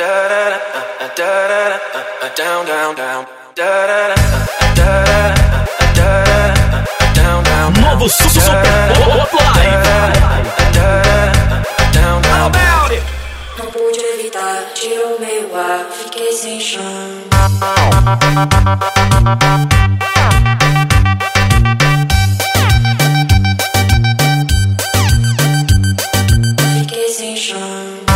down, down, down. Novo Super Pop Live. Não pude evitar, tirou meu ar, fiquei sem chão. Fiquei sem chão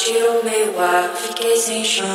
Tirou meu ar, fiquei sem chão.